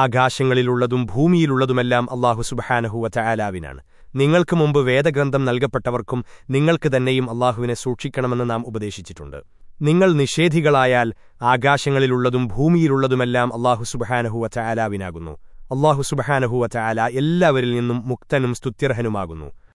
ആകാശങ്ങളിലുള്ളതും ഭൂമിയിലുള്ളതുമെല്ലാം അള്ളാഹു സുബഹാനഹുവ ചായാലാവിനാണ് നിങ്ങൾക്ക് മുമ്പ് വേദഗ്രന്ഥം നൽകപ്പെട്ടവർക്കും നിങ്ങൾക്ക് തന്നെയും അള്ളാഹുവിനെ സൂക്ഷിക്കണമെന്ന് നാം ഉപദേശിച്ചിട്ടുണ്ട്. നിങ്ങൾ നിഷേധികളായാൽ ആകാശങ്ങളിലുള്ളതും ഭൂമിയിലുള്ളതുമെല്ലാം അള്ളാഹു സുബഹാനഹുവ ചായാലാവിനാകുന്നു അള്ളാഹു സുബഹാനഹുവ ചായാല എല്ലാവരിൽ നിന്നും മുക്തനും സ്തുത്യർഹനുമാകുന്നു.